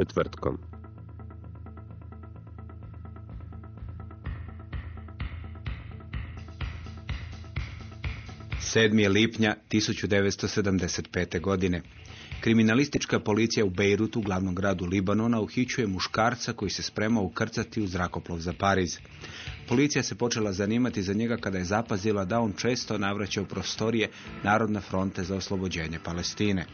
Četvrtkom. Sedmi lipnja 1975. godine. Kriminalistička policija u Bejrutu, glavnom gradu Libanona, uhićuje muškarca koji se sprema ukrcati u zrakoplov za Pariz. Policija se počela zanimati za njega kada je zapazila da on često navraća u prostorije Narodne fronte za oslobođenje Palestine.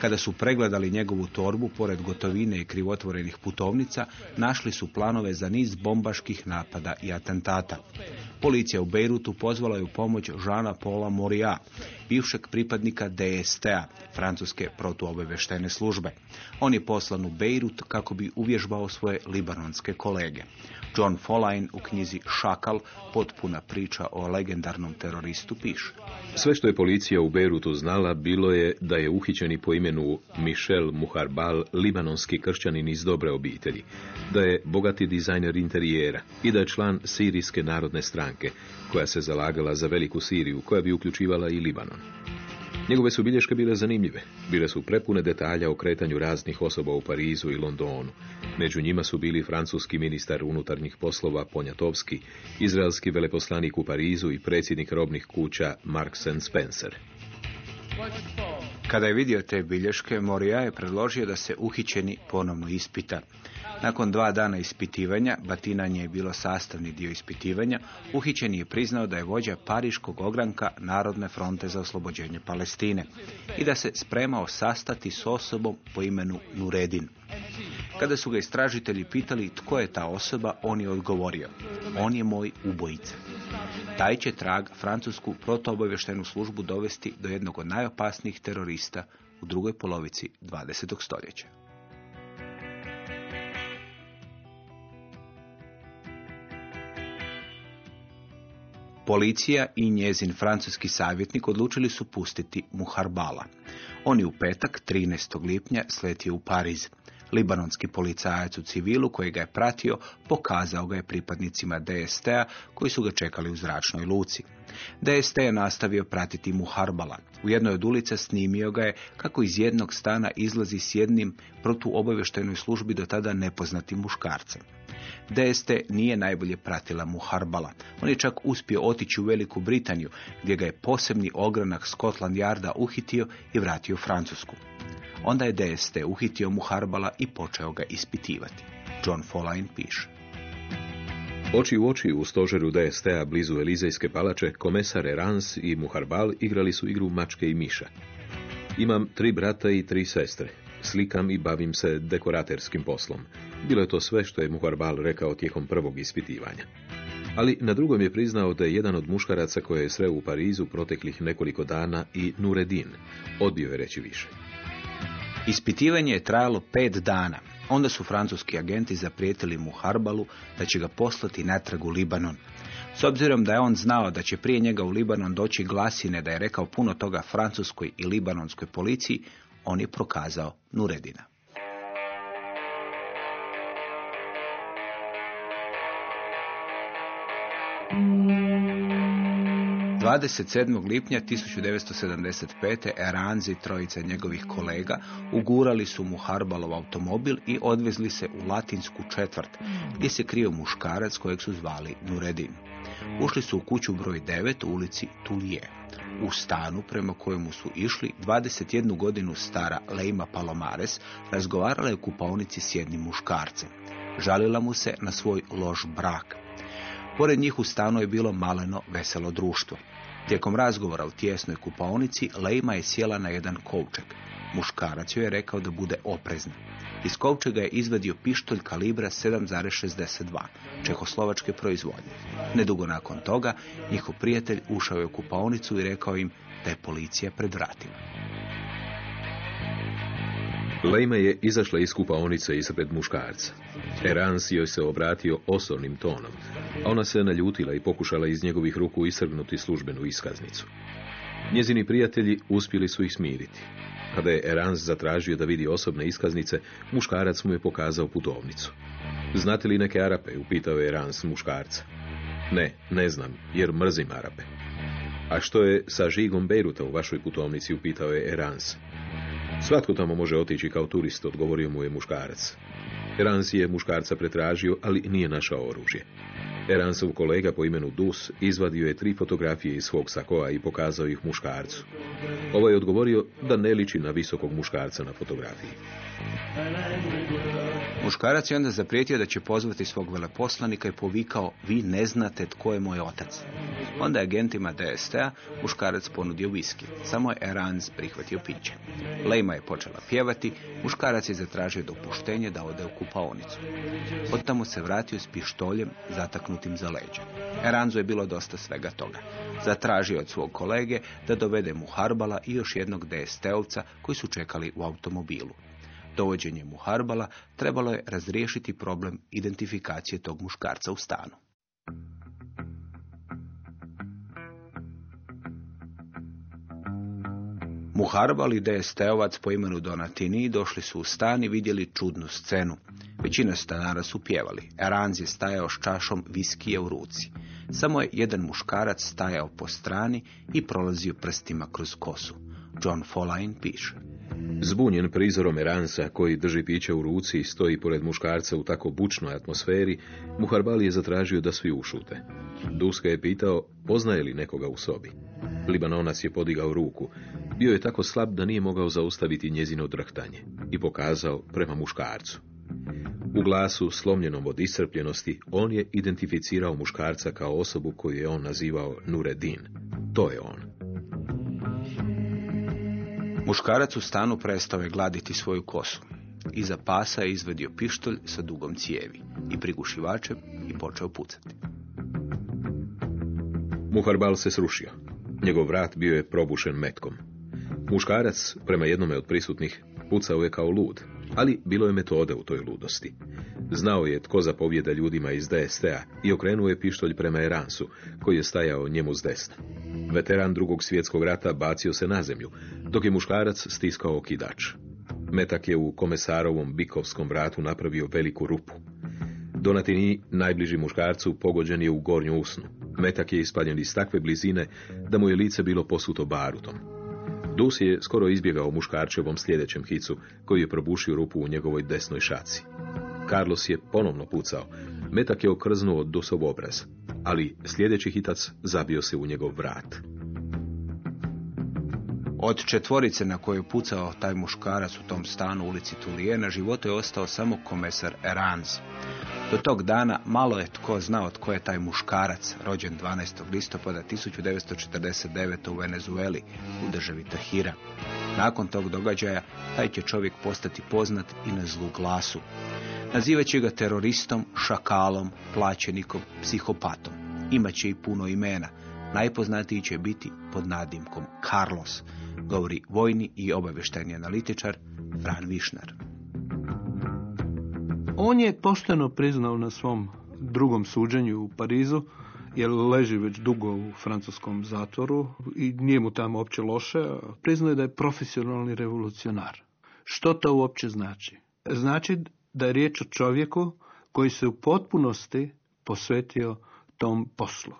Kada su pregledali njegovu torbu, pored gotovine i krivotvorenih putovnica, našli su planove za niz bombaških napada i atentata. Policija u Bejrutu pozvala je u pomoć Žana Paula Moria, bivšeg pripadnika DSTA, francuske protuobavještajne službe. On je poslan u Bejrut kako bi uvježbao svoje libanonske kolege. John Follain u knjizi Šakal, potpuna priča o legendarnom teroristu, piše. Sve što je policija u Beirutu znala bilo je da je uhićeni po imenu Michel Muharbal libanonski kršćanin iz dobre obitelji, da je bogati dizajner interijera i da je član Sirijske narodne stranke, koja se zalagala za veliku Siriju, koja bi uključivala i Libanon. Njegove su bilješke bile zanimljive. Bile su prepune detalja o kretanju raznih osoba u Parizu i Londonu. Među njima su bili francuski ministar unutarnjih poslova Ponjatovski, izraelski veleposlanik u Parizu i predsjednik robnih kuća Marks and Spencer. Kada je vidio te bilješke, Moria je predložio da se uhićeni ponovno ispita. Nakon dva dana ispitivanja, batinanje je bilo sastavni dio ispitivanja, uhićeni je priznao da je vođa Pariškog ogranka Narodne fronte za oslobođenje Palestine i da se spremao sastati s osobom po imenu Nuredin. Kada su ga istražitelji pitali tko je ta osoba, on je odgovorio, on je moj ubojica. Taj će trag francusku protuobavještajnu službu dovesti do jednog od najopasnijih terorista u drugoj polovici 20. stoljeća. Policija i njezin francuski savjetnik odlučili su pustiti Muharbala. On je u petak, 13. lipnja, sletio u Pariz. Libanonski policajac u civilu koji ga je pratio pokazao ga je pripadnicima DST-a koji su ga čekali u zračnoj luci. DST je nastavio pratiti Muharbala. U jednoj od ulica snimio ga je kako iz jednog stana izlazi s jednim protuobavještajnoj službi do tada nepoznatim muškarcem. DST nije najbolje pratila Muharbala. On je čak uspio otići u Veliku Britaniju, gdje ga je posebni ogranak Scotland Yarda uhitio i vratio Francusku. Onda je DST uhitio Muharbala i počeo ga ispitivati. John Follain piše. Oči u oči u stožeru DST-a blizu Elizejske palače, komesar Erans i Muharbal igrali su igru mačke i miša. Imam tri brata i tri sestre. Slikam i bavim se dekoraterskim poslom. Bilo je to sve što je Muharbal rekao tijekom prvog ispitivanja. Ali na drugom je priznao da je jedan od muškaraca koje je sreo u Parizu proteklih nekoliko dana i Nuredin. Odbio je reći više. Ispitivanje je trajalo pet dana. Onda su francuski agenti zaprijetili mu Harbalu da će ga poslati natrag u Libanon. S obzirom da je on znao da će prije njega u Libanon doći glasine da je rekao puno toga francuskoj i libanonskoj policiji, on je prokazao Nuredina. 27. lipnja 1975. Eranzi i trojica njegovih kolega ugurali su mu Harbalov automobil i odvezli se u latinsku četvrt, gdje se krio muškarac kojeg su zvali Nuredin. Ušli su u kuću broj 9 u ulici Tulije. U stanu prema kojemu su išli 21 godinu stara Leima Palomares razgovarala je u kupaonici s jednim muškarcem. Žalila mu se na svoj loš brak. Pored njih u stanu je bilo maleno veselo društvo. Tijekom razgovora u tjesnoj kupaonici Lejma je sjela na jedan kovčeg. Muškarac joj je rekao da bude oprezna. Iz kovčega je izvadio pištolj kalibra 7,62, čehoslovačke proizvodnje. Nedugo nakon toga, njihov prijatelj ušao je u kupaonicu i rekao im da je policija pred vratima. Lejma je izašla iz kupaonice ispred muškarca. Erans joj se obratio osobnim tonom, a ona se naljutila i pokušala iz njegovih ruku isrgnuti službenu iskaznicu. Njezini prijatelji uspjeli su ih smiriti. Kada je Erans zatražio da vidi osobne iskaznice, muškarac mu je pokazao putovnicu. Znate li neke Arape? upitao je Erans muškarca. Ne, ne znam, jer mrzim Arape. A što je sa žigom Beiruta u vašoj putovnici, upitao je Erans. Svatko tamo može otići kao turist, odgovorio mu je muškarac. Erans je muškarca pretražio, ali nije našao oružje. Eransov kolega po imenu Dus izvadio je tri fotografije iz svog sakoa i pokazao ih muškarcu. Ovo je odgovorio da ne liči na visokog muškarca na fotografiji. Muškarac je onda zaprijetio da će pozvati svog veleposlanika i povikao vi ne znate tko je moj otac. Onda je agentima DST-a muškarac ponudio viski. Samo je Erans prihvatio piće. Lejma je počela pjevati, muškarac je zatražio dopuštenje da ode u kupaonicu. Od tamo se vratio s pištoljem zataknutim za leđa. Eranzu je bilo dosta svega toga. Zatražio od svog kolege da dovede mu Harbala i još jednog DST-ovca koji su čekali u automobilu. Dovođenjem u Harbala trebalo je razriješiti problem identifikacije tog muškarca u stanu. Muharbal i DST-ovac po imenu Donatini došli su u stan i vidjeli čudnu scenu. Većina stanara su pjevali. Eranz je stajao s čašom viskija u ruci. Samo je jedan muškarac stajao po strani i prolazio prstima kroz kosu. John Follain piše. Zbunjen prizorom Eransa, koji drži piće u ruci i stoji pored muškarca u tako bučnoj atmosferi, Muharbali je zatražio da svi ušute. Duska je pitao, poznaje li nekoga u sobi. Libanonac je podigao ruku. Bio je tako slab da nije mogao zaustaviti njezino drhtanje i pokazao prema muškarcu. U glasu, slomljenom od iscrpljenosti, on je identificirao muškarca kao osobu koju je on nazivao Nureddin. To je on. Muškarac u stanu prestao je gladiti svoju kosu. Iza pasa je izvedio pištolj sa dugom cijevi i prigušivačem i počeo pucati. Muharbal se srušio. Njegov vrat bio je probušen metkom. Muškarac, prema jednome od prisutnih, pucao je kao lud, ali bilo je metode u toj ludosti. Znao je tko zapovjeda ljudima iz DST-a i okrenuo je pištolj prema Eransu, koji je stajao njemu s desna. Veteran drugog svjetskog rata bacio se na zemlju, dok je muškarac stiskao okidač. Metak je u komesarovom bikovskom vratu napravio veliku rupu. Donatini, najbliži muškarcu, pogođen je u gornju usnu. Metak je ispaljen iz takve blizine da mu je lice bilo posuto barutom. Dus je skoro izbjegao muškarčevom sljedećem hicu, koji je probušio rupu u njegovoj desnoj šaci. Carlos je ponovno pucao. Metak je okrznuo Dusov obraz, ali sljedeći hitac zabio se u njegov vrat. Od četvorice na koju je pucao taj muškarac u tom stanu u ulici Tulije, na životu je ostao samo komesar Eranz. Do tog dana malo je tko znao tko je taj muškarac, rođen 12. listopada 1949. u Venezueli, u državi Tahira. Nakon tog događaja, taj će čovjek postati poznat i na zlu glasu. Nazivaće ga teroristom, šakalom, plaćenikom, psihopatom. Imaće i puno imena. Najpoznatiji će biti pod nadimkom Carlos, govori vojni i obavještajni analitičar Fran Višnar. On je pošteno priznao na svom drugom suđenju u Parizu, jer leži već dugo u francuskom zatvoru i nije mu tamo uopće loše, priznao je da je profesionalni revolucionar. Što to uopće znači? Znači da je riječ o čovjeku koji se u potpunosti posvetio tom poslu.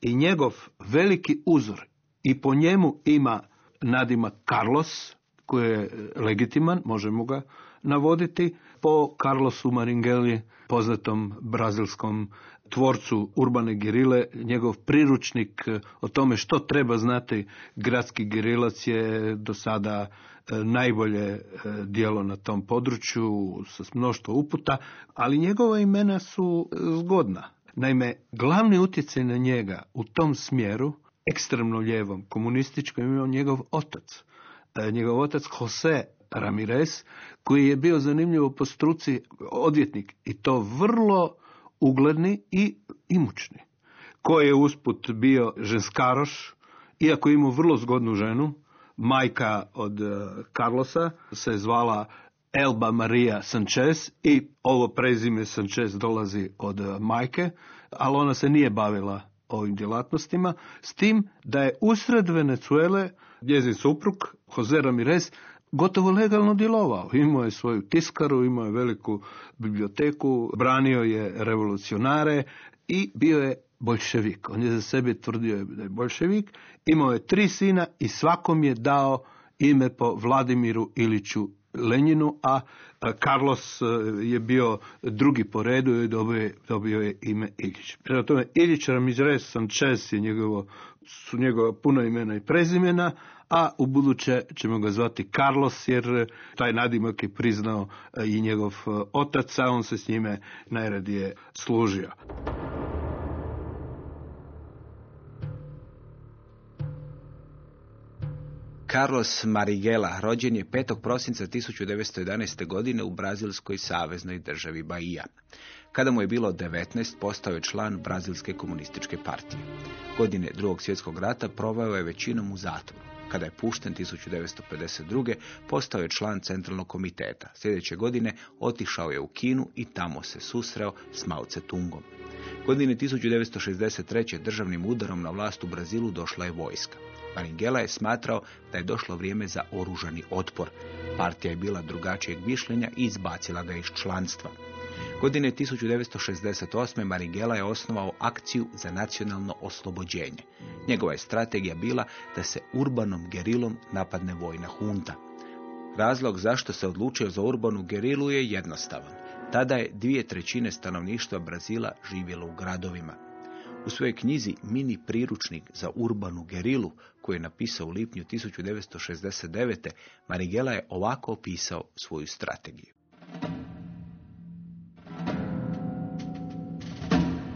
I njegov veliki uzor i po njemu ima nadima Carlos, koji je legitiman, možemo ga navoditi, po Carlosu Maringeli, poznatom brazilskom tvorcu urbane gerile, njegov priručnik o tome što treba znati gradski gerilac je do sada e, najbolje e, dijelo na tom području sa mnoštvo uputa, ali njegova imena su zgodna. Naime, glavni utjecaj na njega u tom smjeru, ekstremno lijevom, komunističkom, imao njegov otac. E, njegov otac Jose Ramirez, koji je bio zanimljivo po struci odvjetnik i to vrlo ugledni i imućni. Koji je usput bio ženskaroš, iako imao vrlo zgodnu ženu, majka od e, Carlosa se zvala Elba Maria Sanchez i ovo prezime Sanchez dolazi od e, majke, ali ona se nije bavila ovim djelatnostima, s tim da je usred Venezuele njezin suprug, Jose Ramirez, gotovo legalno djelovao. Imao je svoju tiskaru, imao je veliku biblioteku, branio je revolucionare i bio je bolševik. On je za sebe tvrdio da je bolševik, imao je tri sina i svakom je dao ime po Vladimiru Iliću Lenjinu, a Carlos e, je bio drugi po redu i dobio je, dobio je ime Ilić. Prema tome, Ilić Ramirez Sanchez je njegovo, su njegova puno imena i prezimena, a u buduće ćemo ga zvati Carlos jer taj nadimak je priznao e, i njegov e, otac, a on se s njime najradije služio. Carlos Marighella rođen je 5. prosinca 1911. godine u brazilskoj saveznoj državi Bahia. Kada mu je bilo 19, postao je član Brazilske komunističke partije. Godine drugog svjetskog rata proveo je većinom u zatvoru. Kada je pušten 1952. postao je član centralnog komiteta. Sljedeće godine otišao je u Kinu i tamo se susreo s Mao Tse-tungom. Godine 1963. državnim udarom na vlast u Brazilu došla je vojska. Maringela je smatrao da je došlo vrijeme za oružani otpor. Partija je bila drugačijeg mišljenja i izbacila ga iz članstva. Godine 1968. Maringela je osnovao akciju za nacionalno oslobođenje. Njegova je strategija bila da se urbanom gerilom napadne vojna hunta. Razlog zašto se odlučio za urbanu gerilu je jednostavan. Tada je dvije trećine stanovništva Brazila živjelo u gradovima. U svojoj knjizi Mini priručnik za urbanu gerilu, koju je napisao u lipnju 1969. Marigela je ovako opisao svoju strategiju.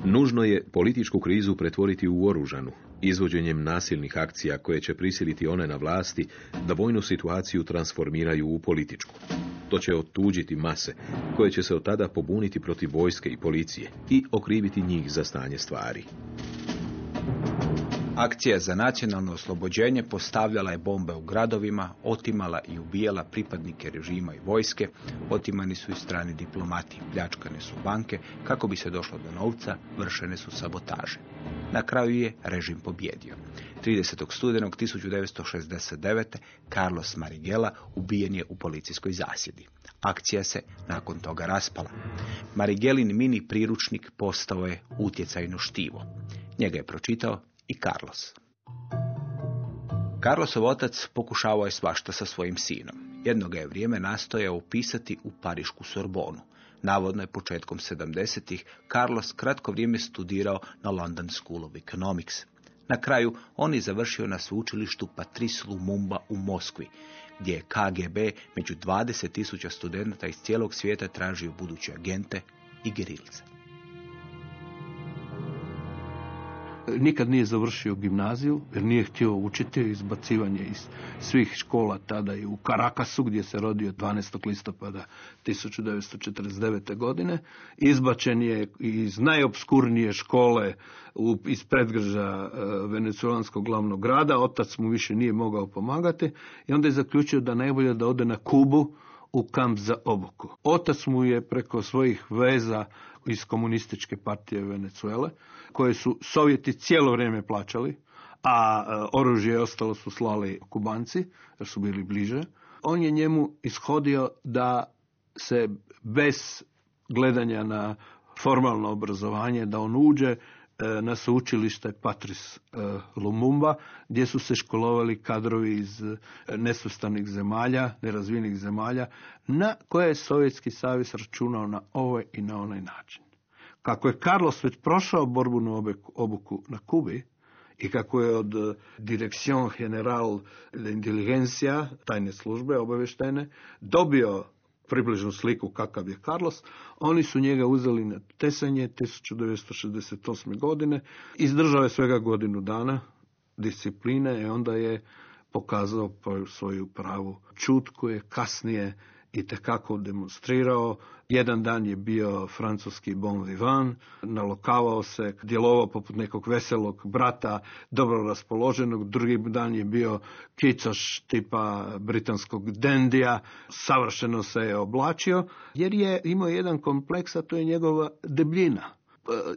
Nužno je političku krizu pretvoriti u oružanu, izvođenjem nasilnih akcija koje će prisiliti one na vlasti da vojnu situaciju transformiraju u političku. To će otuđiti mase, koje će se od tada pobuniti protiv vojske i policije i okriviti njih za stanje stvari. Akcija za nacionalno oslobođenje postavljala je bombe u gradovima, otimala i ubijala pripadnike režima i vojske, otimani su i strani diplomati, pljačkane su banke, kako bi se došlo do novca, vršene su sabotaže. Na kraju je režim pobjedio. 30. studenog 1969. Carlos Marigela ubijen je u policijskoj zasjedi. Akcija se nakon toga raspala. Marigelin mini priručnik postao je utjecajno štivo. Njega je pročitao i Carlos. Carlosov otac pokušavao je svašta sa svojim sinom. Jednog je vrijeme nastojao upisati u Parišku Sorbonu. Navodno je početkom 70-ih Carlos kratko vrijeme studirao na London School of Economics. Na kraju on je završio na sveučilištu Patrice Lumumba u Moskvi, gdje je KGB među 20.000 studenta iz cijelog svijeta tražio buduće agente i gerilce. Nikad nije završio gimnaziju jer nije htio učiti izbacivanje iz svih škola tada i u Karakasu gdje se rodio 12. listopada 1949. godine. Izbačen je iz najobskurnije škole iz predgrža e, venecuelanskog glavnog grada. Otac mu više nije mogao pomagati i onda je zaključio da najbolje da ode na Kubu u kamp za obuku. Otac mu je preko svojih veza iz komunističke partije Venezuele, koje su Sovjeti cijelo vrijeme plaćali, a e, oružje ostalo su slali Kubanci, jer su bili bliže. On je njemu ishodio da se bez gledanja na formalno obrazovanje, da on uđe na sveučilište Patris e, Lumumba, gdje su se školovali kadrovi iz e, nesvrstanih zemalja, nerazvijenih zemalja, na koje je Sovjetski savez računao na ovaj i na onaj način. Kako je Carlos već prošao borbunu obuku na Kubi, i kako je od Direction General de Inteligencia, tajne službe obavještajne, dobio približnu sliku kakav je Carlos. Oni su njega uzeli na tesanje 1968. godine. Izdržao je svega godinu dana discipline i onda je pokazao svoju pravu čut je kasnije i tekako demonstrirao. Jedan dan je bio francuski bon vivant, nalokavao se, djelovao poput nekog veselog brata, dobro raspoloženog. Drugi dan je bio kicoš tipa britanskog dendija, savršeno se je oblačio, jer je imao jedan kompleks, a to je njegova debljina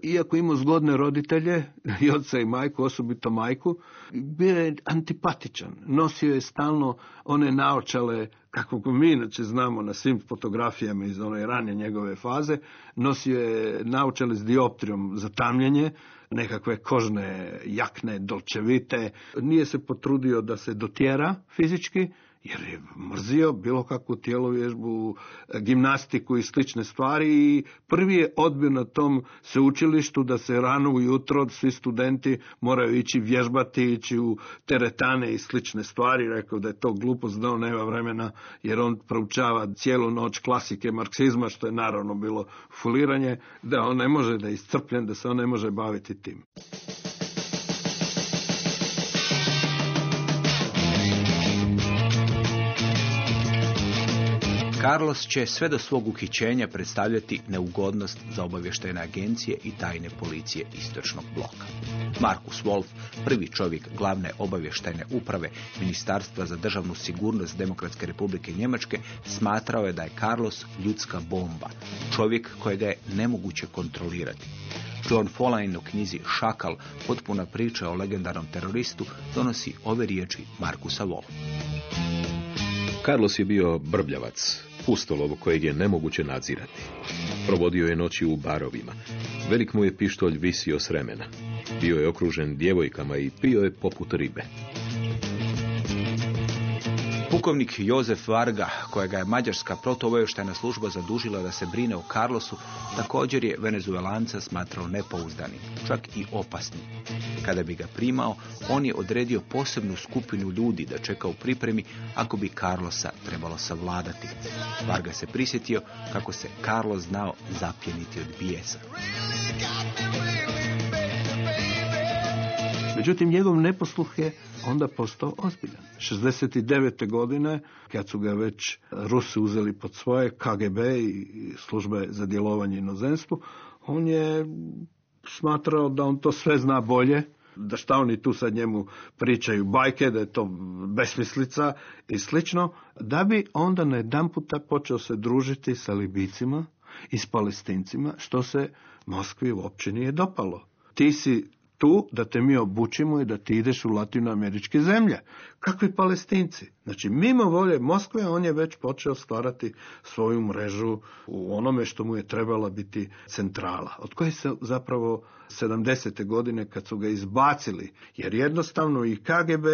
iako imao zgodne roditelje, i oca i majku, osobito majku, bio je antipatičan. Nosio je stalno one naočale, kako mi inače znamo na svim fotografijama iz one rane njegove faze, nosio je naočale s dioptrijom za tamljenje, nekakve kožne jakne, dolčevite. Nije se potrudio da se dotjera fizički, jer je mrzio bilo kakvu tijelovježbu, gimnastiku i slične stvari i prvi je odbio na tom sveučilištu da se rano ujutro svi studenti moraju ići vježbati, ići u teretane i slične stvari. Rekao da je to glupost, da nema vremena jer on proučava cijelu noć klasike marksizma, što je naravno bilo fuliranje, da on ne može da je iscrpljen, da se on ne može baviti tim. Carlos će sve do svog uhićenja predstavljati neugodnost za obavještajne agencije i tajne policije istočnog bloka. Markus Wolf, prvi čovjek glavne obavještajne uprave Ministarstva za državnu sigurnost Demokratske republike Njemačke, smatrao je da je Carlos ljudska bomba, čovjek kojega je nemoguće kontrolirati. John Folain u knjizi Šakal, potpuna priča o legendarnom teroristu, donosi ove riječi Markusa Wolfa. Carlos je bio brbljavac, pustolov kojeg je nemoguće nadzirati. Provodio je noći u barovima. Velik mu je pištolj visio s remena. Bio je okružen djevojkama i pio je poput ribe. Pukovnik Jozef Varga, kojega je mađarska protuobavještajna služba zadužila da se brine o Carlosu, također je venezuelanca smatrao nepouzdanim, čak i opasnim. Kada bi ga primao, on je odredio posebnu skupinu ljudi da čeka u pripremi ako bi Carlosa trebalo savladati. Varga se prisjetio kako se Carlos znao zapjeniti od bijesa. Međutim, njegov neposluh je onda postao ozbiljan. 69. godine, kad su ga već Rusi uzeli pod svoje KGB i službe za djelovanje inozemstvu, on je smatrao da on to sve zna bolje, da šta oni tu sad njemu pričaju bajke, da je to besmislica i slično, da bi onda na jedan puta počeo se družiti sa Libicima i s Palestincima, što se Moskvi uopće nije dopalo. Ti si tu da te mi obučimo i da ti ideš u latinoameričke zemlje. Kakvi palestinci? Znači, mimo volje Moskve, on je već počeo stvarati svoju mrežu u onome što mu je trebala biti centrala, od koje se zapravo 70. godine kad su ga izbacili, jer jednostavno i KGB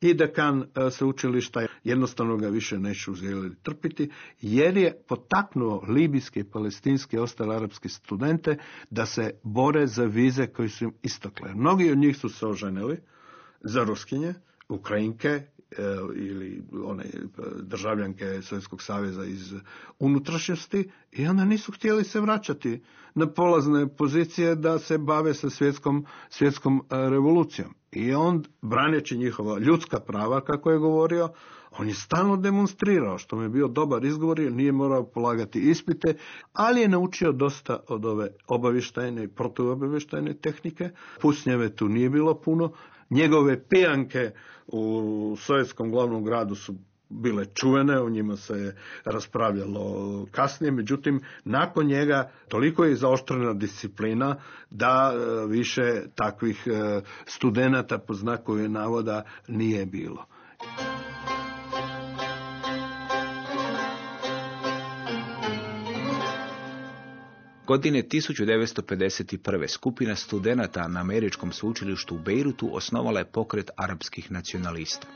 i dekan e, sveučilišta jednostavno ga više neću uzeli trpiti, jer je potaknuo libijske i palestinske i ostale arapske studente da se bore za vize koji su im istokle. Mnogi od njih su se oženili za Ruskinje, Ukrajinke ili one državljanke Sovjetskog saveza iz unutrašnjosti i onda nisu htjeli se vraćati na polazne pozicije da se bave sa svjetskom, svjetskom e, revolucijom. I on, braneći njihova ljudska prava, kako je govorio, on je stalno demonstrirao, što mu je bio dobar izgovor, jer nije morao polagati ispite, ali je naučio dosta od ove obavištajne i protuobavještajne tehnike. Pusnjeve tu nije bilo puno. Njegove pijanke u sovjetskom glavnom gradu su bile čuvene, o njima se je raspravljalo kasnije, međutim, nakon njega toliko je zaoštrena disciplina da e, više takvih e, studenata po znaku navoda nije bilo. Godine 1951. skupina studenata na američkom sveučilištu u Beirutu osnovala je pokret arapskih nacionalista.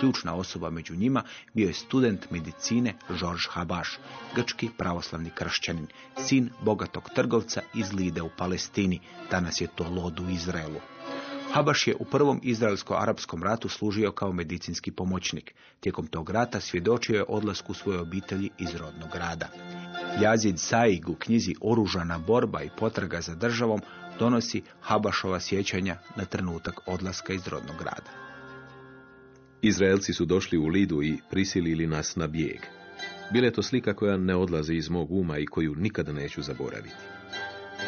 Ključna osoba među njima bio je student medicine George Habaš, grčki pravoslavni kršćanin, sin bogatog trgovca iz Lide u Palestini, danas je to Lod u Izraelu. Habaš je u prvom izraelsko-arapskom ratu služio kao medicinski pomoćnik. Tijekom tog rata svjedočio je odlasku svoje obitelji iz rodnog grada. Jazid Saig u knjizi Oružana borba i potraga za državom donosi Habašova sjećanja na trenutak odlaska iz rodnog grada. Izraelci su došli u Lidu i prisilili nas na bijeg. Bila je to slika koja ne odlazi iz mog uma i koju nikada neću zaboraviti.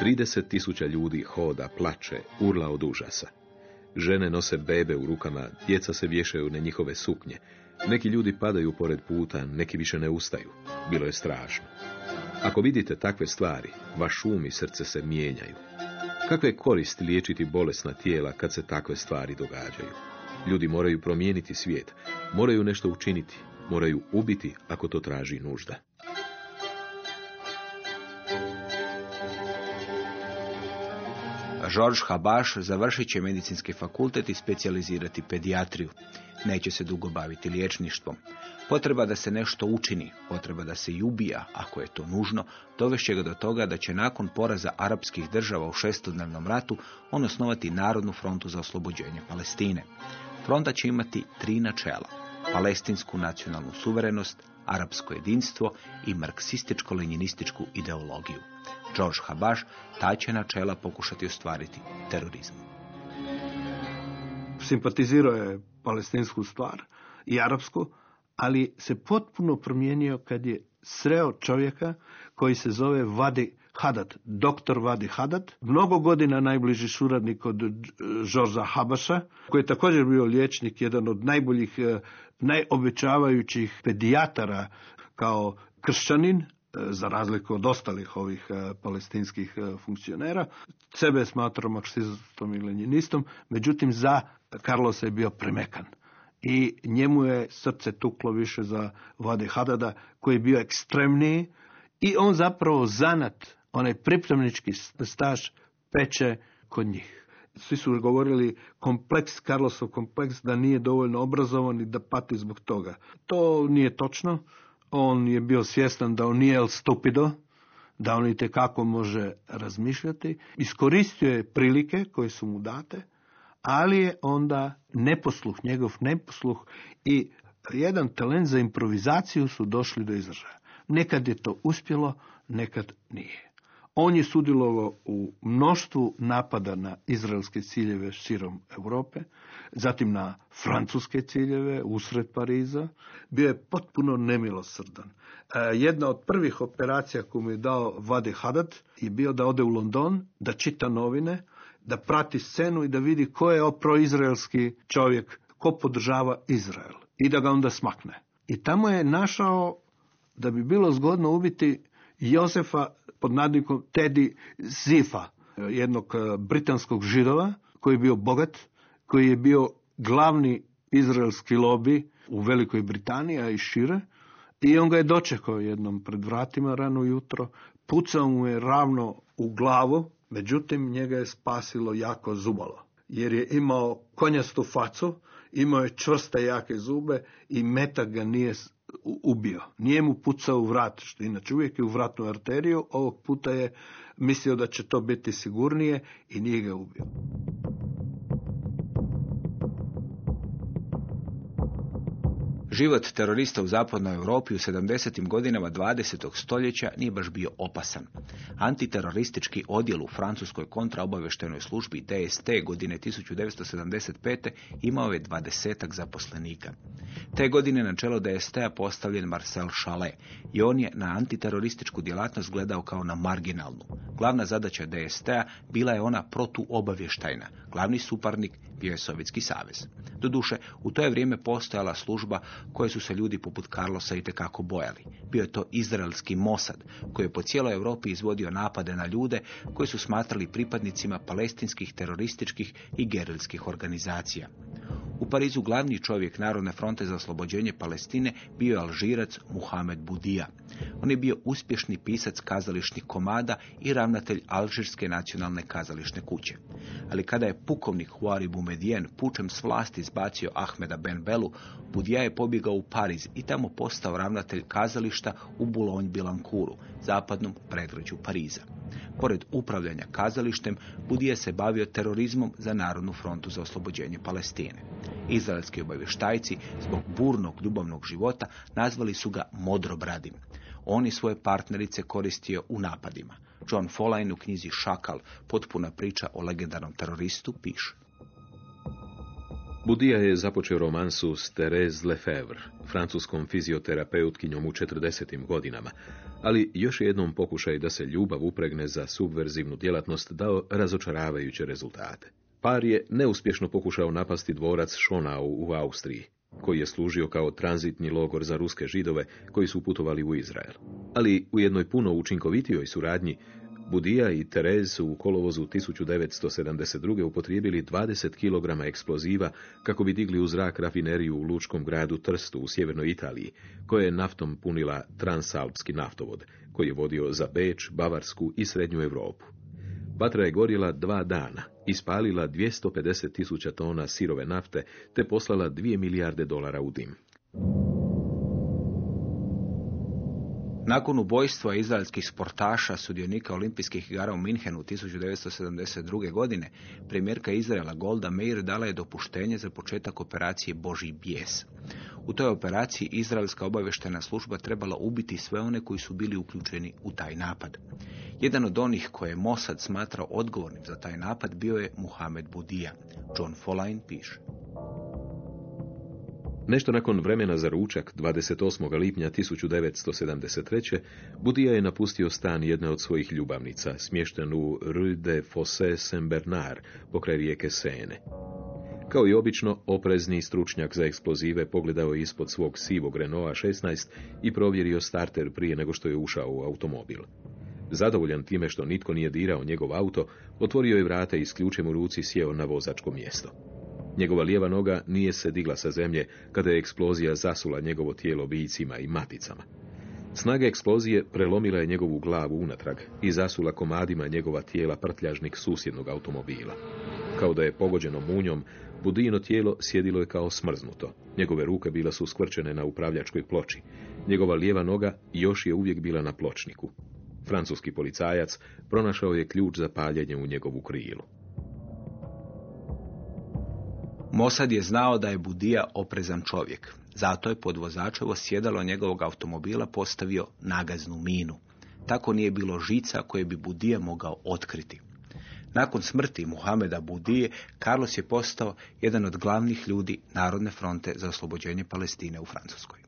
30 tisuća ljudi hoda, plače, urla od užasa. Žene nose bebe u rukama, djeca se vješaju na njihove suknje. Neki ljudi padaju pored puta, neki više ne ustaju. Bilo je strašno. Ako vidite takve stvari, vaš um i srce se mijenjaju. Kakve je korist liječiti bolesna tijela kad se takve stvari događaju? Ljudi moraju promijeniti svijet, moraju nešto učiniti, moraju ubiti ako to traži nužda. George Habaš završit će medicinski fakultet i specijalizirati pedijatriju. Neće se dugo baviti liječništvom. Potreba da se nešto učini, potreba da se i ubija, ako je to nužno, dovešće ga do toga da će nakon poraza arapskih država u šestodnevnom ratu on osnovati Narodnu frontu za oslobođenje Palestine. Fronta će imati tri načela. Palestinsku nacionalnu suverenost, arapsko jedinstvo i marksističko-lenjinističku ideologiju. George Habaš ta će načela pokušati ostvariti terorizmu. Simpatizirao je palestinsku stvar i arapsku, ali se potpuno promijenio kad je sreo čovjeka koji se zove Vadi Haddad, doktor Vadi Haddad, mnogo godina najbliži suradnik od Žorza Habaša, koji je također bio liječnik, jedan od najboljih, eh, najobećavajućih pedijatara kao kršćanin, za razliku od ostalih ovih e, palestinskih e, funkcionera. Sebe je smatrao marksistom i lenjinistom, međutim za Carlosa je bio premekan. I njemu je srce tuklo više za Vade Hadada, koji je bio ekstremniji i on zapravo zanat, onaj pripremnički staž, peče kod njih. Svi su govorili kompleks, Carlosov kompleks, da nije dovoljno obrazovan i da pati zbog toga. To nije točno on je bio svjestan da on nije stupido, da on kako može razmišljati. Iskoristio je prilike koje su mu date, ali je onda neposluh, njegov neposluh i jedan talent za improvizaciju su došli do izražaja. Nekad je to uspjelo, nekad nije. On je sudjelovao u mnoštvu napada na izraelske ciljeve širom Europe, zatim na francuske ciljeve usred Pariza. Bio je potpuno nemilosrdan. E, jedna od prvih operacija koju mu je dao Vade Hadad je bio da ode u London, da čita novine, da prati scenu i da vidi ko je proizraelski čovjek, ko podržava Izrael i da ga onda smakne. I tamo je našao da bi bilo zgodno ubiti Josefa pod nadnikom Teddy Zifa, jednog e, britanskog židova koji je bio bogat, koji je bio glavni izraelski lobi u Velikoj Britaniji, a i šire, i on ga je dočekao jednom pred vratima rano jutro, pucao mu je ravno u glavu, međutim njega je spasilo jako zubalo, jer je imao konjastu facu, imao je čvrste jake zube i metak ga nije ubio. Nije mu pucao u vrat, što inače uvijek je u vratnu arteriju, ovog puta je mislio da će to biti sigurnije i nije ga ubio. Život terorista u zapadnoj Europi u 70. godinama 20. stoljeća nije baš bio opasan. Antiteroristički odjel u francuskoj kontraobavještajnoj službi DST godine 1975. imao je dvadesetak zaposlenika. Te godine na čelo DST-a postavljen Marcel Chalet i on je na antiterorističku djelatnost gledao kao na marginalnu. Glavna zadaća DST-a bila je ona protuobavještajna. Glavni suparnik bio je Sovjetski savez. Doduše, u to je vrijeme postojala služba koje su se ljudi poput Carlosa i tekako bojali. Bio je to izraelski Mossad, koji je po cijeloj Europi izvodio napade na ljude koji su smatrali pripadnicima palestinskih terorističkih i gerilskih organizacija. U Parizu glavni čovjek Narodne fronte za oslobođenje Palestine bio je Alžirac Muhamed Budija. On je bio uspješni pisac kazališnih komada i ravnatelj Alžirske nacionalne kazališne kuće. Ali kada je pukovnik Huari Boumedien pučem s vlasti izbacio Ahmeda Ben Belu, Budija je pobjegao u Pariz i tamo postao ravnatelj kazališta u Boulogne-Billancourt, zapadnom predgrađu Pariza. Pored upravljanja kazalištem, Budija se bavio terorizmom za Narodnu frontu za oslobođenje Palestine. Izraelski obavještajci zbog burnog ljubavnog života nazvali su ga modrobradim. On i svoje partnerice koristio u napadima. John Follain u knjizi Šakal, potpuna priča o legendarnom teroristu, piše. Budija je započeo romansu s Therese Lefebvre, francuskom fizioterapeutkinjom u 40. godinama, ali još jednom pokušaj da se ljubav upregne za subverzivnu djelatnost dao razočaravajuće rezultate. Par je neuspješno pokušao napasti dvorac Schonau u Austriji, koji je služio kao tranzitni logor za ruske židove koji su putovali u Izrael. Ali u jednoj puno učinkovitijoj suradnji Budija i Terez su u kolovozu 1972. upotrijebili 20 kg eksploziva kako bi digli u zrak rafineriju u lučkom gradu Trstu u sjevernoj Italiji, koja je naftom punila transalpski naftovod, koji je vodio za Beč, Bavarsku i Srednju Europu. Vatra je gorjela dva dana, ispalila 250 tisuća tona sirove nafte, te poslala 2 milijarde dolara u dim. Nakon ubojstva izraelskih sportaša sudionika olimpijskih igara u Minhenu 1972. godine, premijerka Izraela Golda Meir dala je dopuštenje za početak operacije Boži bijes. U toj operaciji izraelska obavještena služba trebala ubiti sve one koji su bili uključeni u taj napad. Jedan od onih koje je Mossad smatrao odgovornim za taj napad bio je Muhammed Budija. John Follain piše. Nešto nakon vremena za ručak, 28. lipnja 1973. Budija je napustio stan jedne od svojih ljubavnica, smješten u Rue de Fosse Saint-Bernard, pokraj rijeke Sene. Kao i obično, oprezni stručnjak za eksplozive pogledao je ispod svog sivog Renaulta 16 i provjerio starter prije nego što je ušao u automobil. Zadovoljan time što nitko nije dirao njegov auto, otvorio je vrata i s ključem u ruci sjeo na vozačko mjesto. Njegova lijeva noga nije se digla sa zemlje kada je eksplozija zasula njegovo tijelo bicima i maticama. Snaga eksplozije prelomila je njegovu glavu unatrag i zasula komadima njegova tijela prtljažnik susjednog automobila. Kao da je pogođeno munjom, Budino tijelo sjedilo je kao smrznuto. Njegove ruke bila su skvrčene na upravljačkoj ploči. Njegova lijeva noga još je uvijek bila na pločniku. Francuski policajac pronašao je ključ za paljenje u njegovu krilu. Mossad je znao da je Budija oprezan čovjek. Zato je pod vozačevo sjedalo njegovog automobila postavio nagaznu minu. Tako nije bilo žica koje bi Budija mogao otkriti. Nakon smrti Muhameda Budije, Carlos je postao jedan od glavnih ljudi Narodne fronte za oslobođenje Palestine u Francuskoj.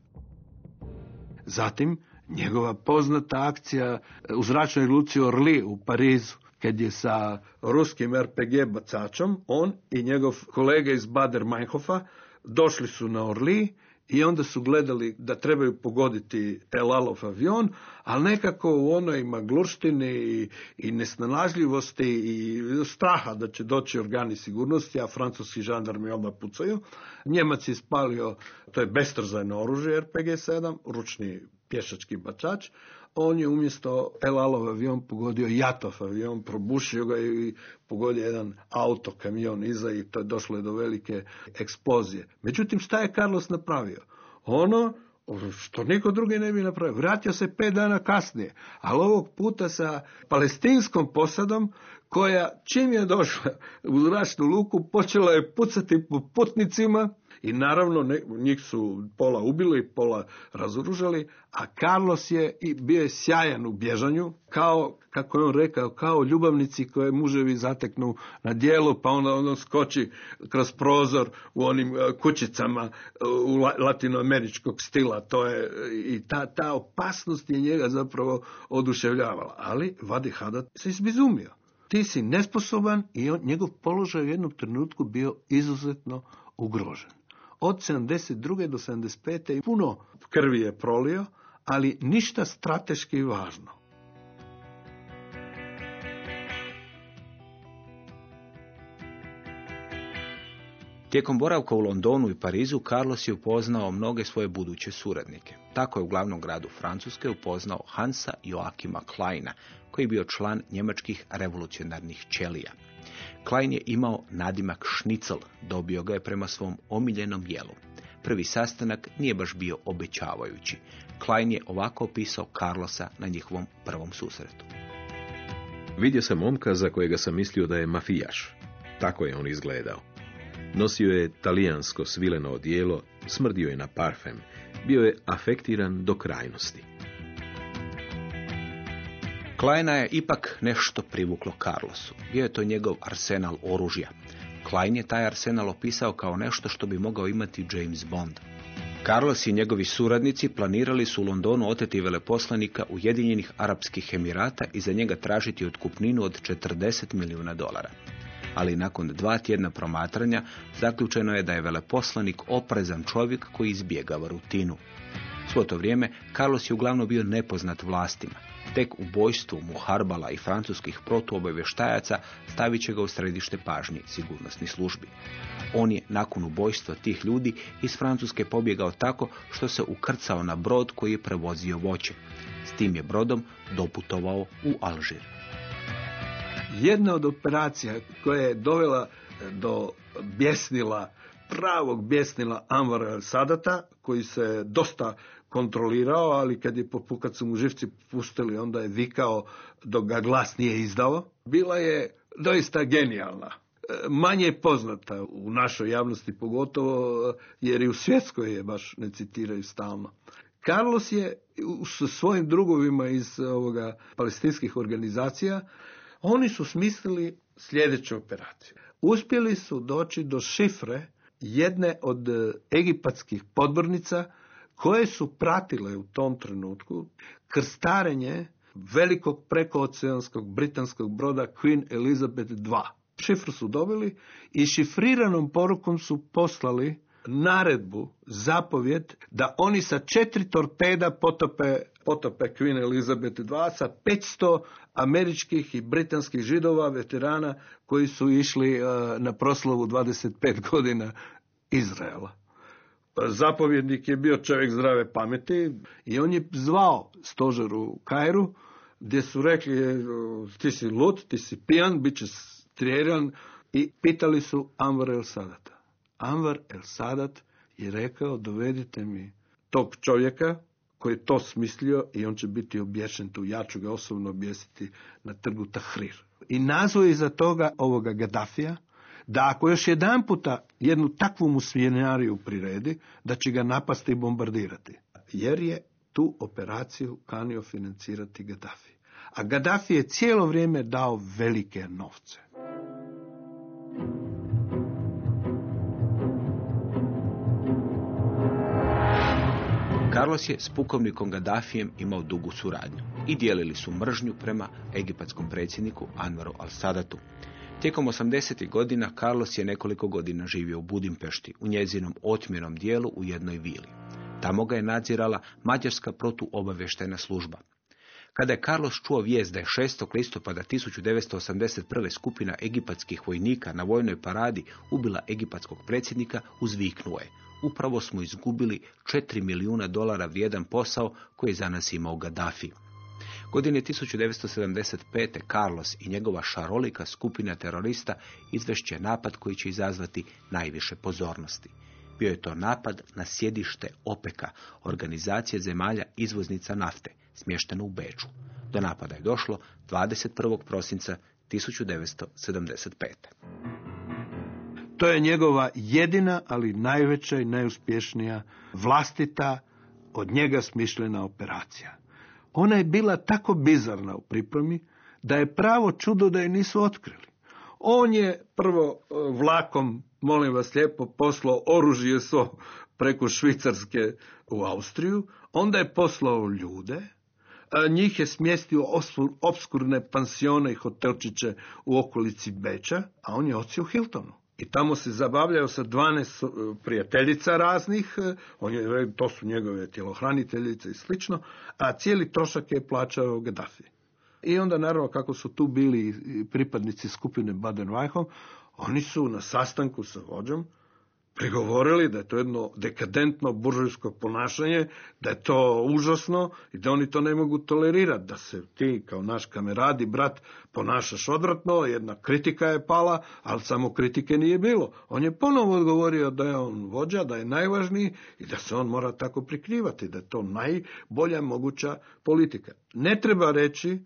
Zatim, njegova poznata akcija u zračnoj luci Orli u Parizu, kad je sa ruskim RPG bacačom, on i njegov kolega iz Bader Meinhofa došli su na Orli i onda su gledali da trebaju pogoditi El Alov avion, ali nekako u onoj maglurštini i, i nesnalažljivosti i straha da će doći organi sigurnosti, a francuski žandarmi odmah pucaju. Njemac je spalio, to je bestrzajno oružje RPG-7, ručni pješački bačač, on je umjesto El Alov avion pogodio Jatov avion, probušio ga i pogodio jedan auto, kamion iza i to je došlo do velike eksplozije. Međutim, šta je Carlos napravio? Ono što niko drugi ne bi napravio. Vratio se pet dana kasnije, ali ovog puta sa palestinskom posadom koja čim je došla u zračnu luku počela je pucati po putnicima i naravno ne, njih su pola ubili, pola razoružali, a Carlos je i bio je sjajan u bježanju, kao, kako je on rekao, kao ljubavnici koje muževi zateknu na dijelu, pa onda ono skoči kroz prozor u onim e, kućicama e, u latinoameričkog stila. To je, I ta, ta opasnost je njega zapravo oduševljavala. Ali Vadi Hadat se izbizumio ti si nesposoban i on, njegov položaj u jednom trenutku bio izuzetno ugrožen. Od 72. do 75. puno krvi je prolio, ali ništa strateški važno. Tijekom boravka u Londonu i Parizu, Carlos je upoznao mnoge svoje buduće suradnike. Tako je u glavnom gradu Francuske upoznao Hansa Joakima Kleina, koji je bio član njemačkih revolucionarnih ćelija. Klein je imao nadimak šnicel, dobio ga je prema svom omiljenom jelu. Prvi sastanak nije baš bio obećavajući. Klein je ovako opisao Carlosa na njihovom prvom susretu. Vidio sam momka za kojega sam mislio da je mafijaš. Tako je on izgledao. Nosio je talijansko svileno odijelo, smrdio je na parfem, bio je afektiran do krajnosti. Kleina je ipak nešto privuklo Carlosu. Bio je to njegov arsenal oružja. Klein je taj arsenal opisao kao nešto što bi mogao imati James Bond. Carlos i njegovi suradnici planirali su u Londonu oteti veleposlanika Ujedinjenih Arapskih Emirata i za njega tražiti otkupninu od 40 milijuna dolara. Ali nakon dva tjedna promatranja zaključeno je da je veleposlanik oprezan čovjek koji izbjegava rutinu. Svo to vrijeme Carlos je uglavnom bio nepoznat vlastima. Tek ubojstvu Muharbala i francuskih protuobavještajaca stavit će ga u središte pažnje sigurnosnih službi. On je nakon ubojstva tih ljudi iz Francuske pobjegao tako što se ukrcao na brod koji je prevozio voće. S tim je brodom doputovao u Alžir. Jedna od operacija koja je dovela do bjesnila, pravog bjesnila Anvara Sadata, koji se dosta kontrolirao, ali kad je kad su mu živci pustili, onda je vikao dok ga glas nije izdao. Bila je doista genijalna. E, manje poznata u našoj javnosti pogotovo, jer i u svjetskoj je baš ne citiraju stalno. Carlos je sa svojim drugovima iz ovoga palestinskih organizacija, oni su smislili sljedeću operaciju. Uspjeli su doći do šifre jedne od egipatskih podbornica koje su pratile u tom trenutku krstarenje velikog prekooceanskog britanskog broda Queen Elizabeth II. Šifru su dobili i šifriranom porukom su poslali naredbu, zapovjed, da oni sa četiri torpeda potope, potope Queen Elizabeth II sa 500 američkih i britanskih židova, veterana, koji su išli eh, na proslavu 25 godina Izraela zapovjednik je bio čovjek zdrave pameti i on je zvao stožer u Kairu gdje su rekli ti si lut, ti si pijan, bit će strijeljan i pitali su Anvar el Sadata. Anvar el Sadat je rekao dovedite mi tog čovjeka koji je to smislio i on će biti obješen tu. Ja ću ga osobno objesiti na trgu Tahrir. I nazvao iza toga ovoga Gaddafija, da ako još jedan puta jednu takvu mu svijenariju priredi, da će ga napasti i bombardirati. Jer je tu operaciju kanio financirati Gaddafi. A Gaddafi je cijelo vrijeme dao velike novce. Carlos je s pukovnikom Gaddafijem imao dugu suradnju i dijelili su mržnju prema egipatskom predsjedniku Anvaru al-Sadatu. Tijekom 80. godina Carlos je nekoliko godina živio u Budimpešti, u njezinom otmjenom dijelu u jednoj vili. Tamo ga je nadzirala mađarska protuobavještajna služba. Kada je Carlos čuo vijest da je 6. listopada 1981. skupina egipatskih vojnika na vojnoj paradi ubila egipatskog predsjednika, uzviknuo je. Upravo smo izgubili 4 milijuna dolara vrijedan posao koji je za nas imao Gaddafi. Godine 1975. Carlos i njegova šarolika skupina terorista izvešće napad koji će izazvati najviše pozornosti. Bio je to napad na sjedište OPEKA, organizacije zemalja izvoznica nafte, smješteno u Beču. Do napada je došlo 21. prosinca 1975. To je njegova jedina, ali najveća i najuspješnija vlastita od njega smišljena operacija. Ona je bila tako bizarna u pripremi da je pravo čudo da je nisu otkrili. On je prvo e, vlakom, molim vas lijepo, poslao oružje so preko Švicarske u Austriju, onda je poslao ljude, njih je smjestio obskurne pansione i hotelčiće u okolici Beča, a on je ocio Hiltonu i tamo se zabavljao sa 12 e, prijateljica raznih, e, on je, to su njegove tjelohraniteljice i slično, a cijeli trošak je plaćao Gaddafi. I onda naravno kako su tu bili pripadnici skupine Baden-Weichom, oni su na sastanku sa vođom prigovorili da je to jedno dekadentno buržujsko ponašanje, da je to užasno i da oni to ne mogu tolerirati, da se ti kao naš kameradi, brat, ponašaš odvratno, jedna kritika je pala, ali samo kritike nije bilo. On je ponovo odgovorio da je on vođa, da je najvažniji i da se on mora tako prikrivati, da je to najbolja moguća politika. Ne treba reći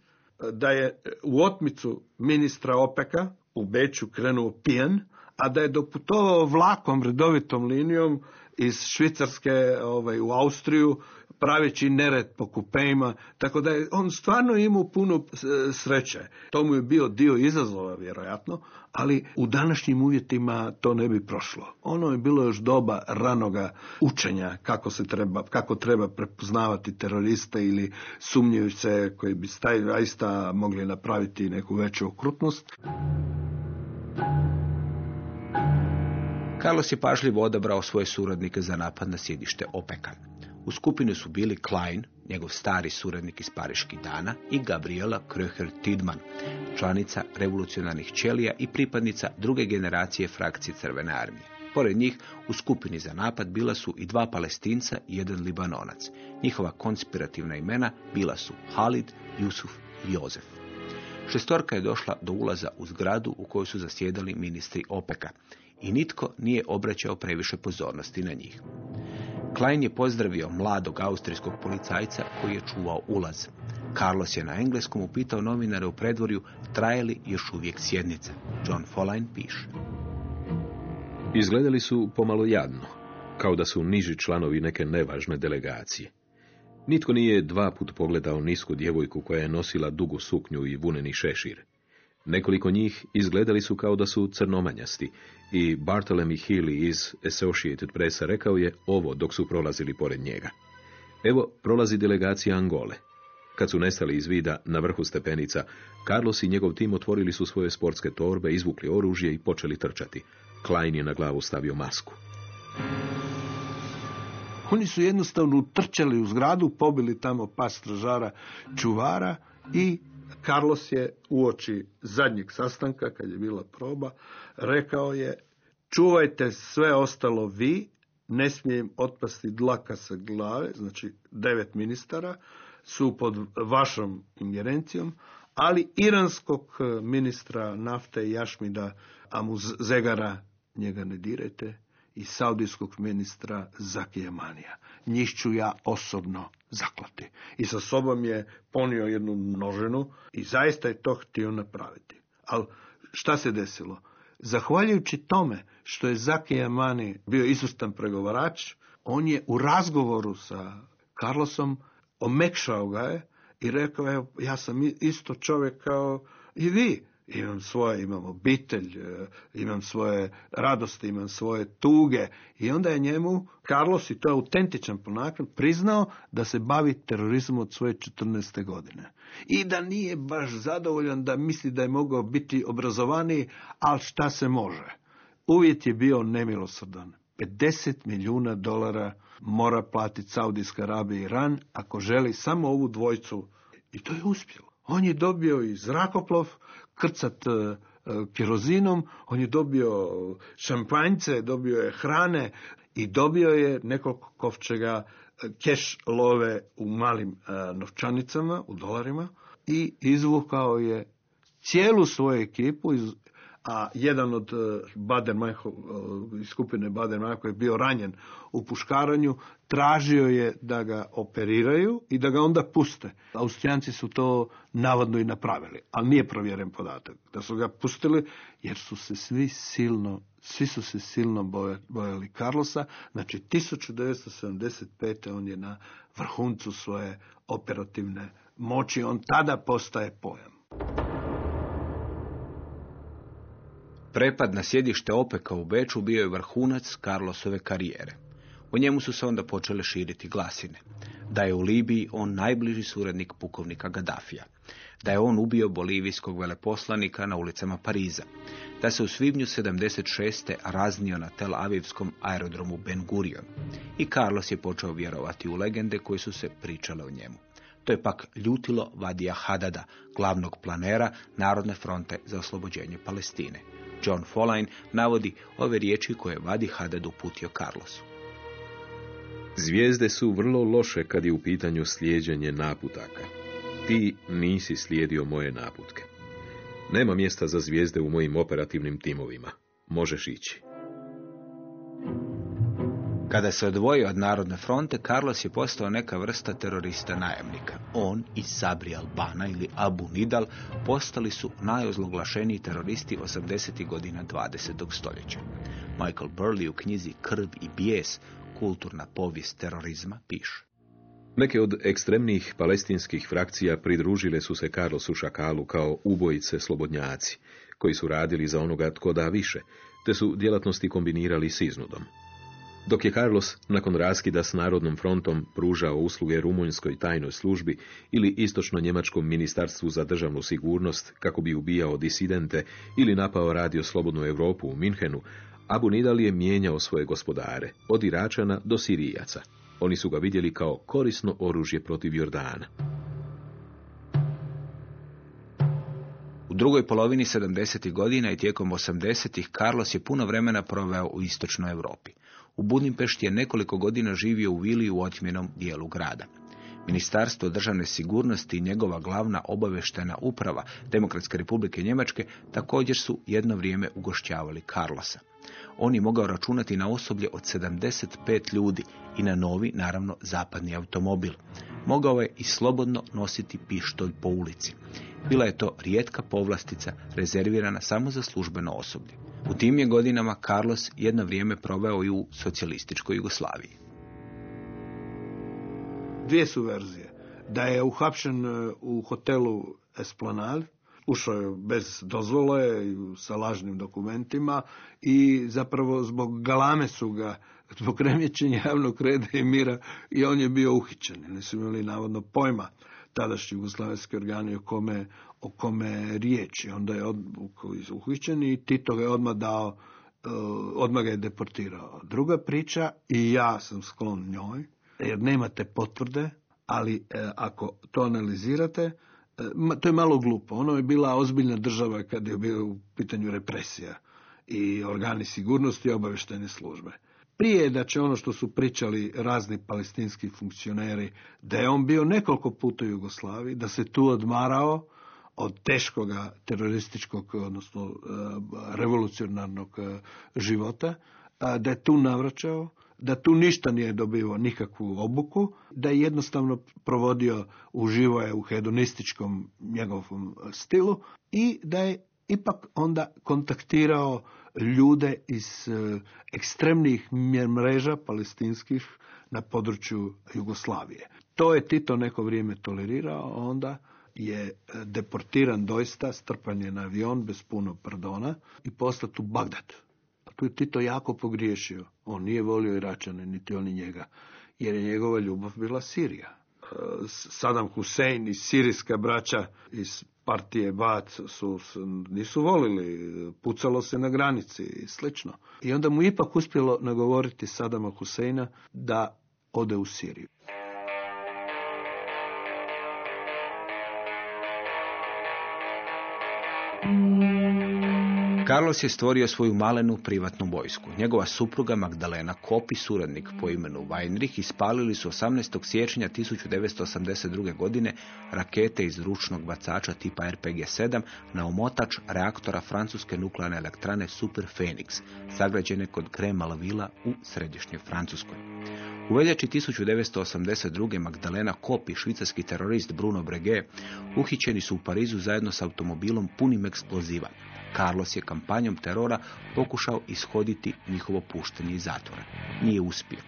da je u otmicu ministra Opeka u Beću krenuo pijen, a da je doputovao vlakom redovitom linijom iz Švicarske ovaj, u Austriju praveći nered po kupejima, tako da je on stvarno imao puno sreće. To mu je bio dio izazova, vjerojatno, ali u današnjim uvjetima to ne bi prošlo. Ono je bilo još doba ranoga učenja kako se treba, kako treba prepoznavati teroriste ili sumnjivice koji bi zaista mogli napraviti neku veću okrutnost. Carlos je pažljivo odabrao svoje suradnike za napad na sjedište OPEC-a. U skupini su bili Klein, njegov stari suradnik iz Pariških dana, i Gabriela Kröcher Tidman, članica revolucionarnih ćelija i pripadnica druge generacije frakcije Crvene armije. Pored njih, u skupini za napad bila su i dva palestinca i jedan libanonac. Njihova konspirativna imena bila su Halid, Jusuf i Jozef. Šestorka je došla do ulaza u zgradu u kojoj su zasjedali ministri OPEC-a i nitko nije obraćao previše pozornosti na njih. Klein je pozdravio mladog austrijskog policajca koji je čuvao ulaz. Carlos je na engleskom upitao novinare u predvorju traje li još uvijek sjednica. John Foline piše. Izgledali su pomalo jadno, kao da su niži članovi neke nevažne delegacije. Nitko nije dva put pogledao nisku djevojku koja je nosila dugu suknju i vuneni šešir. Nekoliko njih izgledali su kao da su crnomanjasti i Bartholomew Healy iz Associated Pressa rekao je ovo dok su prolazili pored njega. Evo prolazi delegacija Angole. Kad su nestali iz vida na vrhu stepenica, Carlos i njegov tim otvorili su svoje sportske torbe, izvukli oružje i počeli trčati. Klein je na glavu stavio masku. Oni su jednostavno trčali u zgradu, pobili tamo pas stražara čuvara i Carlos je uoči zadnjeg sastanka, kad je bila proba, rekao je čuvajte sve ostalo vi, ne smijem otpasti dlaka sa glave, znači devet ministara su pod vašom ingerencijom, ali iranskog ministra nafte Jašmida Amuzegara njega ne dirajte i saudijskog ministra Zakija Manija. Njih ću ja osobno zaklati. I sa sobom je ponio jednu množenu i zaista je to htio napraviti. Ali šta se desilo? Zahvaljujući tome što je Zaki Amani bio izustan pregovarač, on je u razgovoru sa Carlosom omekšao ga je i rekao je, ja sam isto čovjek kao i vi imam svoje, imam obitelj, e, imam svoje radosti, imam svoje tuge. I onda je njemu, Carlos, i to je autentičan ponakan, priznao da se bavi terorizmom od svoje 14. godine. I da nije baš zadovoljan, da misli da je mogao biti obrazovaniji, ali šta se može. Uvjet je bio nemilosrdan. 50 milijuna dolara mora platiti Saudijska Arabija i Iran ako želi samo ovu dvojcu. I to je uspjelo. On je dobio i zrakoplov, krcat e, e, kerozinom, on je dobio šampanjce, dobio je hrane i dobio je nekoliko kovčega e, keš love u malim novčanicama, u dolarima i izvukao je cijelu svoju ekipu iz a jedan od e, Baden e, iz skupine Baden koji je bio ranjen u puškaranju, tražio je da ga operiraju i da ga onda puste. Austrijanci su to navodno i napravili, ali nije provjeren podatak. Da su ga pustili jer su se svi silno svi su se silno bojali Carlosa, znači 1975. on je na vrhuncu svoje operativne moći, on tada postaje pojam. Prepad na sjedište Opeka u Beču bio je vrhunac Carlosove karijere. O njemu su se onda počele širiti glasine. Da je u Libiji on najbliži suradnik pukovnika Gaddafija. Da je on ubio bolivijskog veleposlanika na ulicama Pariza. Da se u svibnju 76. raznio na Tel Avivskom aerodromu Ben Gurion. I Carlos je počeo vjerovati u legende koje su se pričale o njemu. To je pak ljutilo Vadija Hadada, glavnog planera Narodne fronte za oslobođenje Palestine. John Foline navodi ove riječi koje Vadi Hadad uputio Carlosu. Zvijezde su vrlo loše kad je u pitanju slijeđenje naputaka. Ti nisi slijedio moje naputke. Nema mjesta za zvijezde u mojim operativnim timovima. Možeš ići. Kada se odvojio od Narodne fronte, Carlos je postao neka vrsta terorista najemnika. On i Sabri Albana ili Abu Nidal postali su najozloglašeniji teroristi 80. godina 20. stoljeća. Michael Burley u knjizi Krv i bijes, kulturna povijest terorizma, piše. Neke od ekstremnijih palestinskih frakcija pridružile su se Carlosu Šakalu kao ubojice slobodnjaci, koji su radili za onoga tko da više, te su djelatnosti kombinirali s iznudom. Dok je Carlos, nakon raskida s Narodnom frontom, pružao usluge Rumunjskoj tajnoj službi ili Istočno-Njemačkom ministarstvu za državnu sigurnost kako bi ubijao disidente ili napao radio Slobodnu Europu u Minhenu, Abu Nidal je mijenjao svoje gospodare, od Iračana do Sirijaca. Oni su ga vidjeli kao korisno oružje protiv Jordana. U drugoj polovini 70. godina i tijekom 80. Carlos je puno vremena proveo u istočnoj Europi. U Budimpešti je nekoliko godina živio u vili u otmjenom dijelu grada. Ministarstvo državne sigurnosti i njegova glavna obaveštena uprava Demokratske republike Njemačke također su jedno vrijeme ugošćavali Carlosa. On je mogao računati na osoblje od 75 ljudi i na novi, naravno, zapadni automobil. Mogao je i slobodno nositi pištolj po ulici. Bila je to rijetka povlastica rezervirana samo za službeno osoblje. U tim je godinama Carlos jedno vrijeme proveo i u socijalističkoj Jugoslaviji. Dvije su verzije. Da je uhapšen e, u hotelu Esplanade, ušao je bez dozvole sa lažnim dokumentima i zapravo zbog galame su ga zbog remećenja javnog reda i mira i on je bio uhićen. Nisu imali navodno pojma tadašnji jugoslavenski organi o kome, o kome riječ. Onda je od, uhićen i Tito ga je odmah dao, uh, odmah ga je deportirao. Druga priča, i ja sam sklon njoj, jer nemate potvrde, ali e, ako to analizirate, e, to je malo glupo. Ono je bila ozbiljna država kad je bio u pitanju represija i organi sigurnosti i obaveštene službe. Prije da će ono što su pričali razni palestinski funkcioneri, da je on bio nekoliko puta u Jugoslaviji, da se tu odmarao od teškoga terorističkog, odnosno e, revolucionarnog života, da je tu navraćao, da tu ništa nije dobivao nikakvu obuku, da je jednostavno provodio, uživo je u hedonističkom njegovom stilu i da je ipak onda kontaktirao ljude iz e, ekstremnih mreža palestinskih na području Jugoslavije. To je Tito neko vrijeme tolerirao, onda je e, deportiran doista, strpan je na avion bez puno pardona i poslat u Bagdad tu je Tito jako pogriješio. On nije volio Iračane, niti oni njega, jer je njegova ljubav bila Sirija. Saddam Hussein i sirijska braća iz partije Bat su, nisu volili, pucalo se na granici i slično. I onda mu ipak uspjelo nagovoriti Sadama Huseina da ode u Siriju. Carlos je stvorio svoju malenu privatnu vojsku. Njegova supruga Magdalena Kopi, suradnik po imenu Weinrich, ispalili su 18. siječnja 1982. godine rakete iz ručnog bacača tipa RPG-7 na omotač reaktora francuske nuklearne elektrane Super Phoenix, sagrađene kod Kremalvila u središnjoj Francuskoj. U veljači 1982. Magdalena Kopi, švicarski terorist Bruno Breguet, uhićeni su u Parizu zajedno s automobilom punim eksploziva. Carlos je kampanjom terora pokušao ishoditi njihovo puštenje iz zatvora. Nije uspio.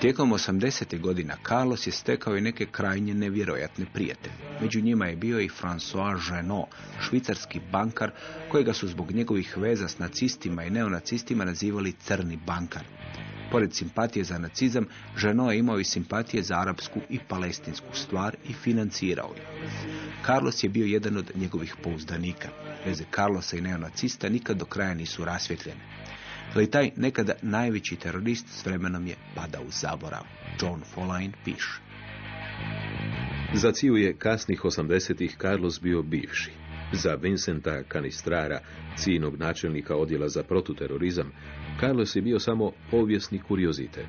Tijekom 80. godina Carlos je stekao i neke krajnje nevjerojatne prijatelje. Među njima je bio i François Genot, švicarski bankar kojega su zbog njegovih veza s nacistima i neonacistima nazivali crni bankar. Pored simpatije za nacizam, Ženo je imao i simpatije za arapsku i palestinsku stvar i financirao je. Carlos je bio jedan od njegovih pouzdanika. Veze Carlosa i neonacista nikad do kraja nisu rasvjetljene. Ali taj nekada najveći terorist s vremenom je padao u zaborav. John Foline piše. Za ciju je kasnih 80-ih Carlos bio bivši. Za Vincenta Canistrara, cijenog načelnika odjela za protuterorizam, Carlos je bio samo povijesni kuriozitet.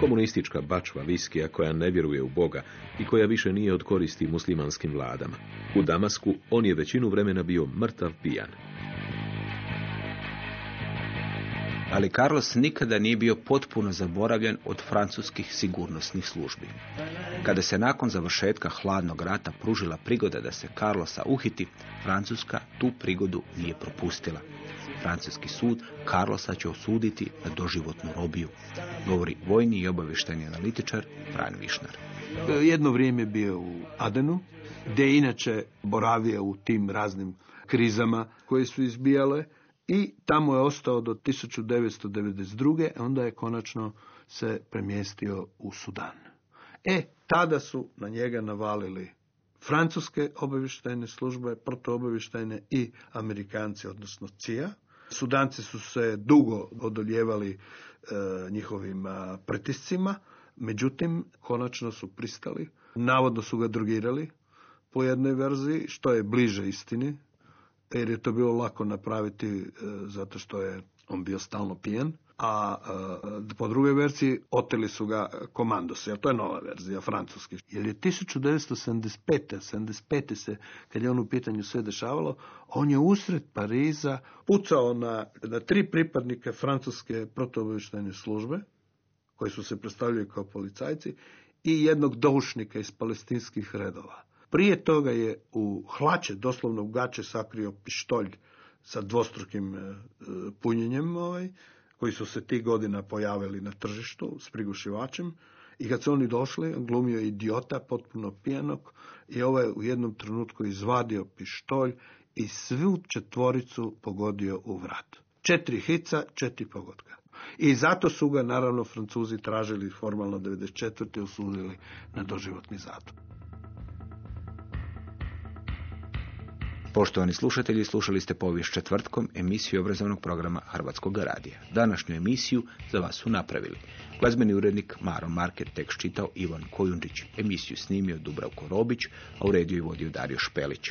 Komunistička bačva viskija koja ne vjeruje u Boga i koja više nije od koristi muslimanskim vladama. U Damasku on je većinu vremena bio mrtav pijan. Ali Carlos nikada nije bio potpuno zaboravljen od francuskih sigurnosnih službi. Kada se nakon završetka hladnog rata pružila prigoda da se Carlosa uhiti, Francuska tu prigodu nije propustila. Francuski sud Carlosa će osuditi na doživotnu robiju, govori vojni i obavještajni analitičar Fran Višnar. Jedno vrijeme je bio u Adenu, gdje je inače boravio u tim raznim krizama koje su izbijale i tamo je ostao do 1992. a onda je konačno se premjestio u Sudan. E, tada su na njega navalili francuske obavještajne službe, protuobavještajne i amerikanci, odnosno CIA. Sudanci su se dugo odoljevali e, njihovim a, pritiscima, međutim, konačno su pristali. Navodno su ga drogirali po jednoj verziji, što je bliže istini, jer je to bilo lako napraviti e, zato što je on bio stalno pijen, a e, po drugoj verziji oteli su ga komandosi, jer to je nova verzija, francuski. Jer je 1975. 75. se, kad je on u pitanju sve dešavalo, on je usred Pariza pucao na, na tri pripadnike francuske protuobavještajne službe, koji su se predstavljali kao policajci, i jednog doušnika iz palestinskih redova. Prije toga je u hlače, doslovno u gače, sakrio pištolj sa dvostrukim e, punjenjem, ovaj, koji su se tih godina pojavili na tržištu s prigušivačem. I kad su oni došli, on glumio je idiota, potpuno pijanog, i ovaj u jednom trenutku izvadio pištolj i svu četvoricu pogodio u vrat. Četiri hica, četiri pogodka. I zato su ga, naravno, Francuzi tražili formalno 94. osudili na doživotni zatvor. Poštovani slušatelji, slušali ste povijest četvrtkom emisiju obrazovnog programa Hrvatskog radija. Današnju emisiju za vas su napravili. Glazbeni urednik Maro Market tekst čitao Ivan Kojundžić, emisiju snimio Dubravko Robić, a u rediju i vodio Dario Špelić.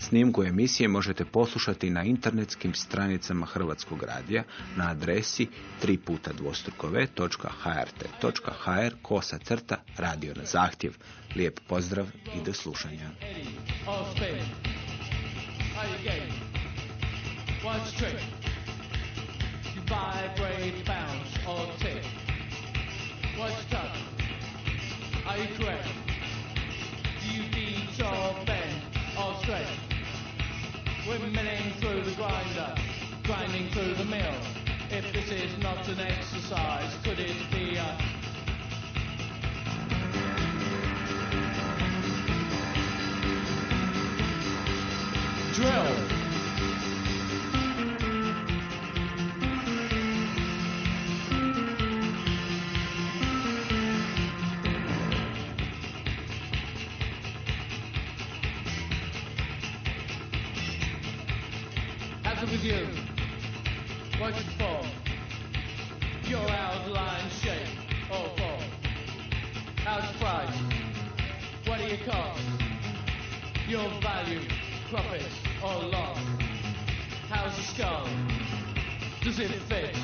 Snimku emisije možete poslušati na internetskim stranicama Hrvatskog radija na adresi 3 puta dvostrukove.hrt.hr kosa crta radio na zahtjev. Lijep pozdrav i do slušanja. Game? What's trick? You vibrate, bounce, or tick? What's tough? Are you correct? Do you beat or bend or stretch? We're milling through the grinder, grinding through the mill. If this is not an exercise, could it be a drill? Or? How's the skull? Does it fit?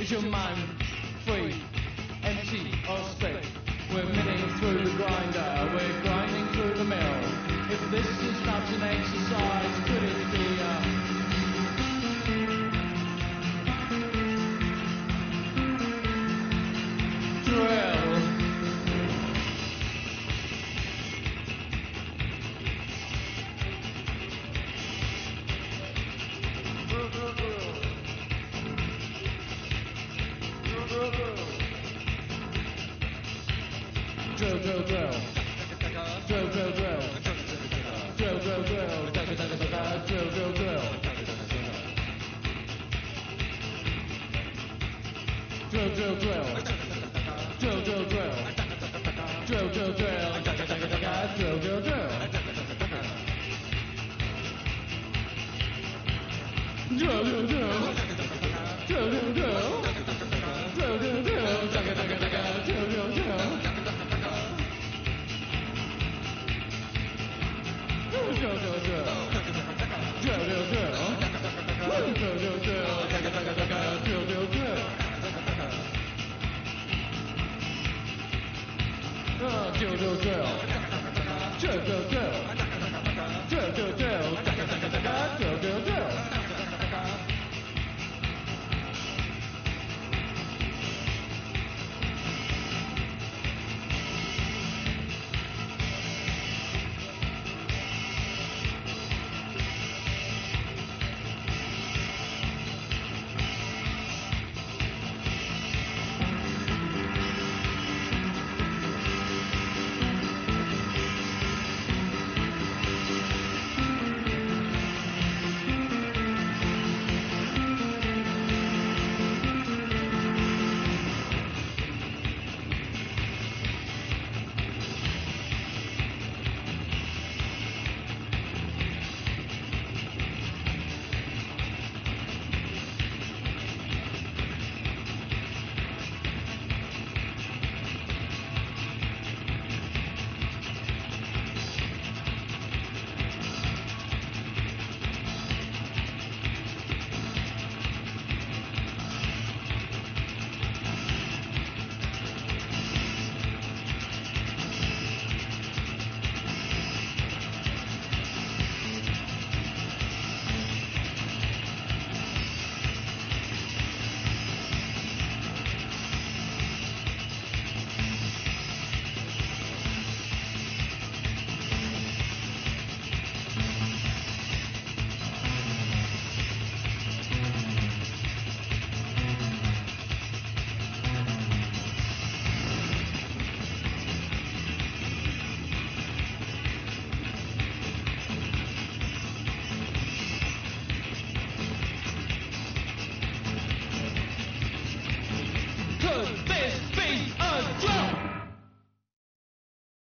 Is your mind free, empty or split? We're milling through the grinder, we're grinding through the mill. If this is not an exercise,